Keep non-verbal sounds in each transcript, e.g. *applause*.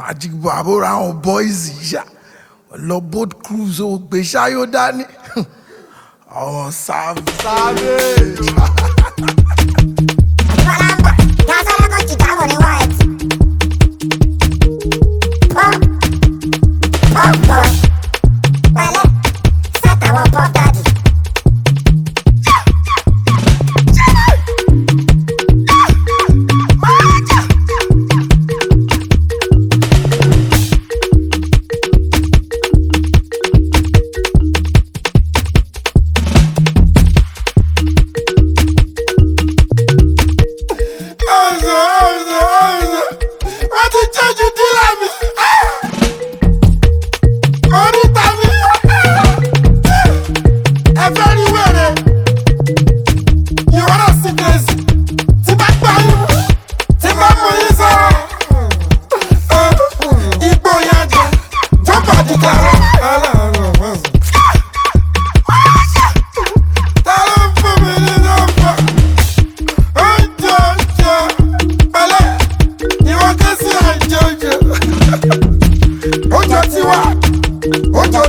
magic babo ra àwọn boys yá. Lọ boat cruise ó gbé ṣáyó dání. *laughs* Ọmọ savage. *laughs*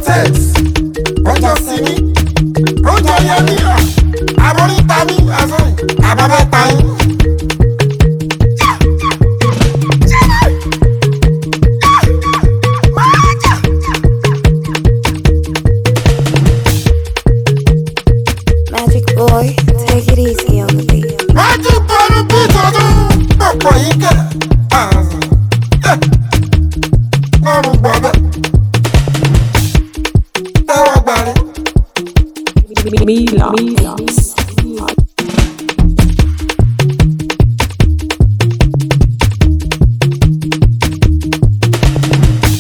protect. Ọjọ́ sinmi ọjọ́ yẹmi aboríta mi ẹ̀sùn àbábẹ́ ta yín. Magic boy, take it easy on the beat. Magic boy, repeat ọdún. Ọ̀pọ̀ yìí Mila. Mila.